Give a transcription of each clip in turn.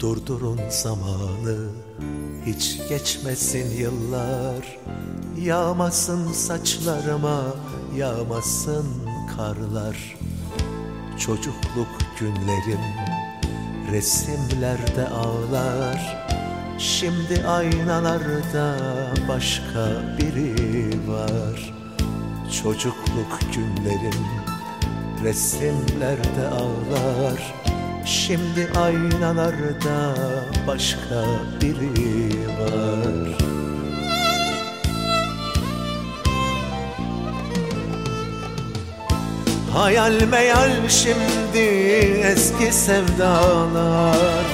Durdurun zamanı hiç geçmesin yıllar. Yağmasın saçlarıma yağmasın karlar. Çocukluk günlerim resimlerde ağlar. Şimdi aynalarda başka biri var. Çocukluk günlerim resimlerde ağlar. Şimdi aynalarda başka biri Hayal meyal şimdi eski sevdalar.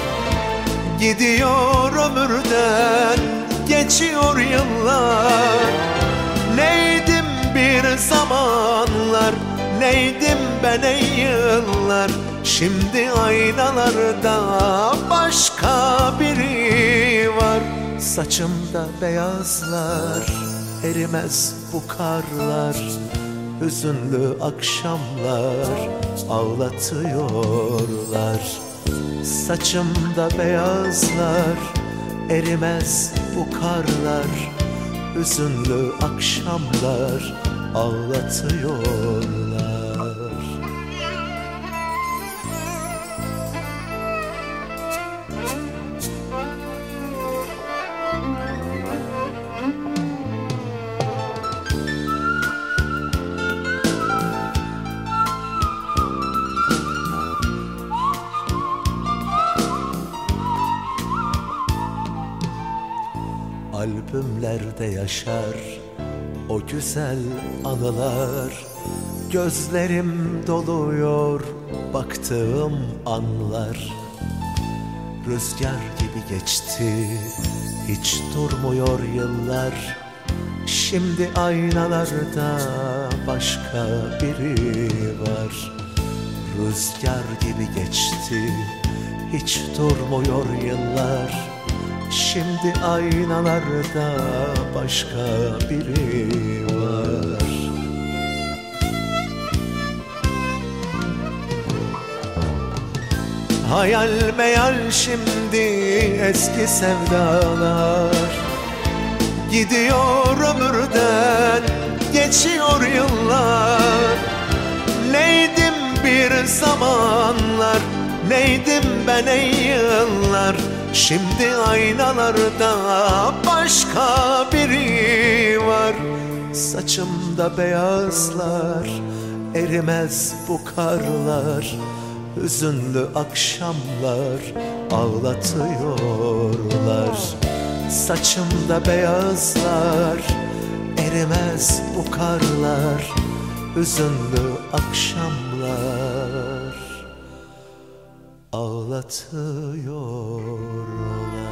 Gidiyor ömürden geçiyor yıllar. Neydim bir zamanlar neydim ben ey yıllar. Şimdi aynalarda başka biri var. Saçımda beyazlar erimez bu karlar Hüzünlü akşamlar ağlatıyorlar. Saçımda beyazlar erimez bu karlar. Hüzünlü akşamlar ağlatıyorlar Albümlerde yaşar o güzel anılar. Gözlerim doluyor baktığım anlar. Rüzgar gibi geçti hiç durmuyor yıllar. Şimdi aynalarda başka biri var. Rüzgar gibi geçti hiç durmuyor yıllar Şimdi aynalarda başka biri var. Hayal meyal şimdi eski sevdalar. Gidiyor ömürden geçiyor yıllar. Neydim bir zamanlar neydim ben ey yıllar Şimdi aynalarda başka biri var. Saçımda beyazlar erimez bu karlar. Hüzünlü akşamlar ağlatıyorlar. Saçımda beyazlar erimez bu karlar. Hüzünlü akşamlar ağlatıyorlar